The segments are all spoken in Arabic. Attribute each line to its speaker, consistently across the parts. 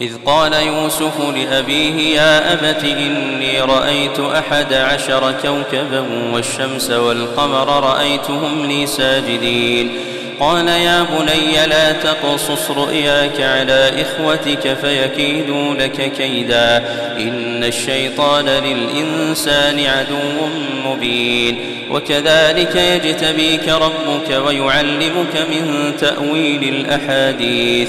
Speaker 1: إذ قال يوسف لأبيه يا أبت إني رأيت أحد عشر كوكبا والشمس والقمر رأيتهم لي ساجدين قال يا بني لا تقصص رؤياك على إخوتك فيكيدوا لك كيدا إن الشيطان للإنسان عدو مبين وكذلك يجتبيك ربك ويعلمك من تأويل الأحاديث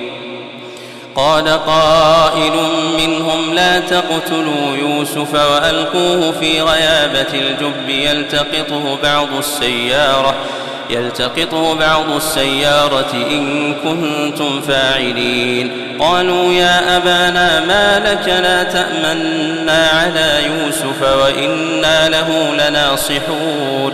Speaker 1: قال قائل منهم لا تقتلوا يوسف والقوه في غيابه الجب يلتقطه بعض السياره يلتقطه بعض السيارة إن كنتم فاعلين قالوا يا أبانا ما لك لا تأمنا على يوسف وإنا له لناصحون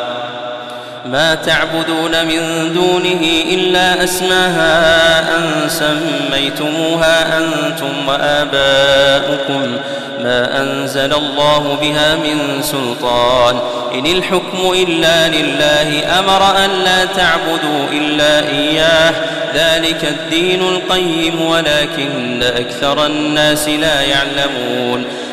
Speaker 1: ما تعبدون من دونه إلا أسماها أن سميتموها أنتم وآباؤكم ما أنزل الله بها من سلطان إن الحكم إلا لله أمر أن لا تعبدوا إلا إياه ذلك الدين القيم ولكن أكثر الناس لا يعلمون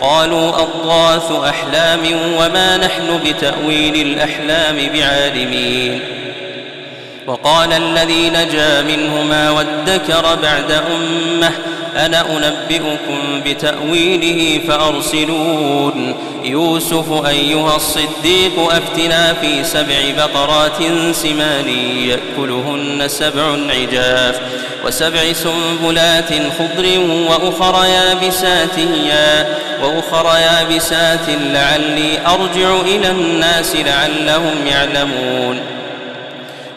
Speaker 1: قالوا أضغاث أحلام وما نحن بتأويل الأحلام بعالمين وقال الذي نجا منهما وادكر بعد أمه أنا أنبئكم بتأويله فأرسلون يوسف أيها الصديق أفتنا في سبع بقرات سمان يأكلهن سبع عجاف وسبع سنبلات خضر وأخر يابسات يا وأخر يابسات لعلي أرجع إلى الناس لعلهم يعلمون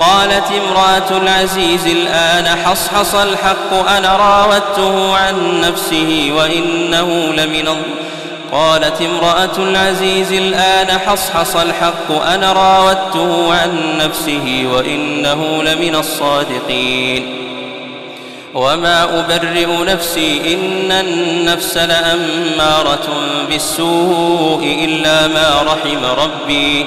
Speaker 1: قالت امرأة العزيز الآن حصحص الحق أنا راودته عن نفسه وإنه لمن قالت امرأة العزيز الآن حصحص الحق أنا راودته عن نفسه وإنه لمن الصادقين وما أبرئ نفسي إن النفس لأمارة بالسوء إلا ما رحم ربي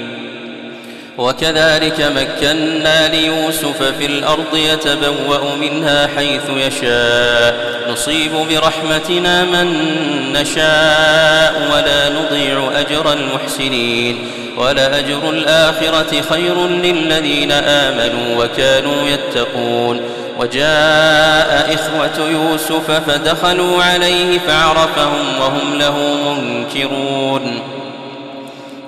Speaker 1: وكذلك مكنا ليوسف في الأرض يتبوأ منها حيث يشاء نصيب برحمتنا من نشاء ولا نضيع أجر المحسنين ولأجر الآخرة خير للذين آمنوا وكانوا يتقون وجاء إخوة يوسف فدخلوا عليه فعرفهم وهم له منكرون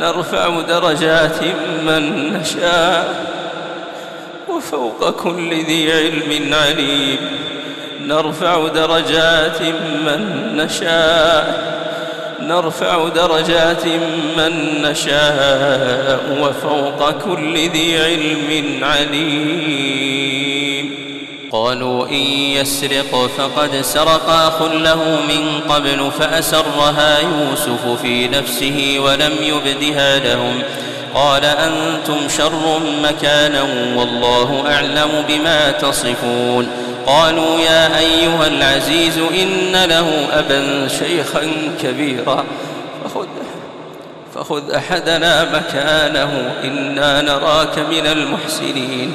Speaker 1: نرفع درجات من نشاء وفوق كل ذي علم عليم نرفع درجات من نشاء نرفع درجات من نشاء وفوق كل ذي علم عليم قالوا إن يسرق فقد سرق أخ له من قبل فأسرها يوسف في نفسه ولم يبدها لهم قال أنتم شر مكانا والله أعلم بما تصفون قالوا يا أيها العزيز إن له أبا شيخا كبيرا فخذ فخذ أحدنا مكانه إنا نراك من المحسنين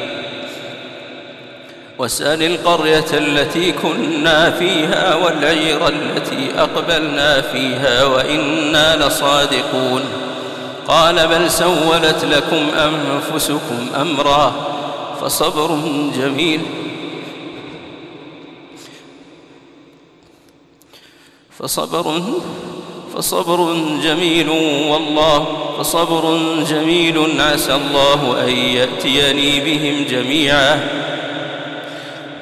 Speaker 1: واسأل القرية التي كنا فيها والعير التي أقبلنا فيها وإنا لصادقون قال بل سولت لكم أنفسكم أمرا فصبر جميل فصبر فصبر جميل والله فصبر جميل عسى الله أن يأتيني بهم جميعا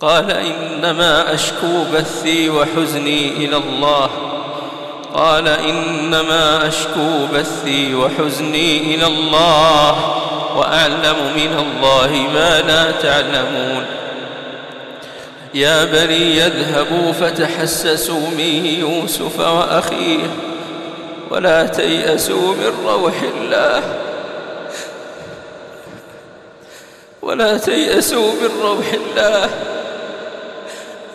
Speaker 1: قال إنما أشكو بثي وحزني إلى الله قال إنما أشكو بثي وحزني إلى الله وأعلم من الله ما لا تعلمون يا بني يذهبوا فتحسسوا من يوسف وأخيه ولا تيأسوا من روح الله ولا تيأسوا من روح الله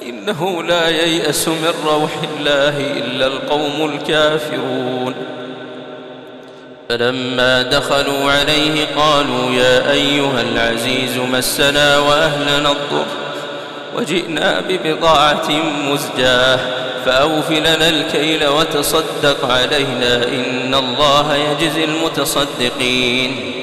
Speaker 1: إنه لا ييأس من روح الله إلا القوم الكافرون فلما دخلوا عليه قالوا يا أيها العزيز مسنا وأهلنا الضر وجئنا ببضاعة مزجاة فأوف لنا الكيل وتصدق علينا إن الله يجزي المتصدقين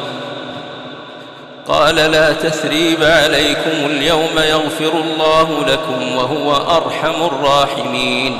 Speaker 1: قال لا تثريب عليكم اليوم يغفر الله لكم وهو أرحم الراحمين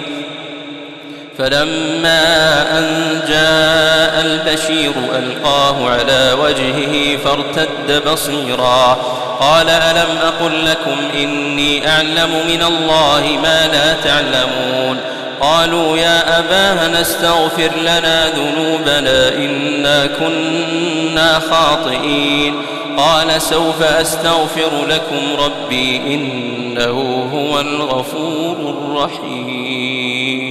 Speaker 1: فلما أن جاء البشير ألقاه على وجهه فارتد بصيرا قال ألم أقل لكم إني أعلم من الله ما لا تعلمون قالوا يا أباه نستغفر لنا ذنوبنا إنا كنا خاطئين قال سوف أستغفر لكم ربي إنه هو الغفور الرحيم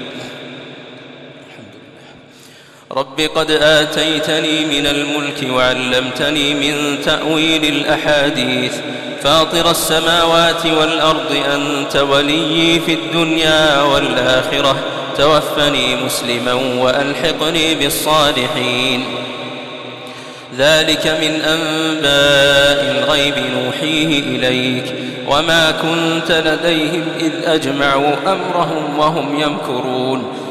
Speaker 1: رب قد آتيتني من الملك وعلمتني من تأويل الأحاديث فاطر السماوات والأرض أنت ولي في الدنيا والآخرة توفني مسلما وألحقني بالصالحين ذلك من أنباء الغيب نوحيه إليك وما كنت لديهم إذ أجمعوا أمرهم وهم يمكرون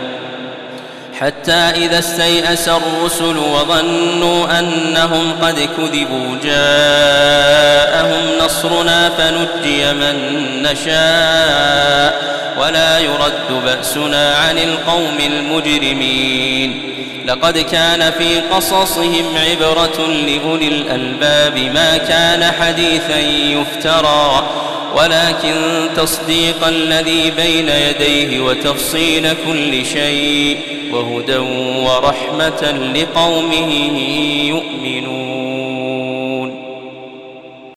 Speaker 1: حتى إذا استيأس الرسل وظنوا أنهم قد كذبوا جاءهم نصرنا فنجي من نشاء ولا يرد بأسنا عن القوم المجرمين لقد كان في قصصهم عبرة لأولي الألباب ما كان حديثا يفترى ولكن تصديق الذي بين يديه وتفصيل كل شيء وهدى ورحمة لقومه يؤمنون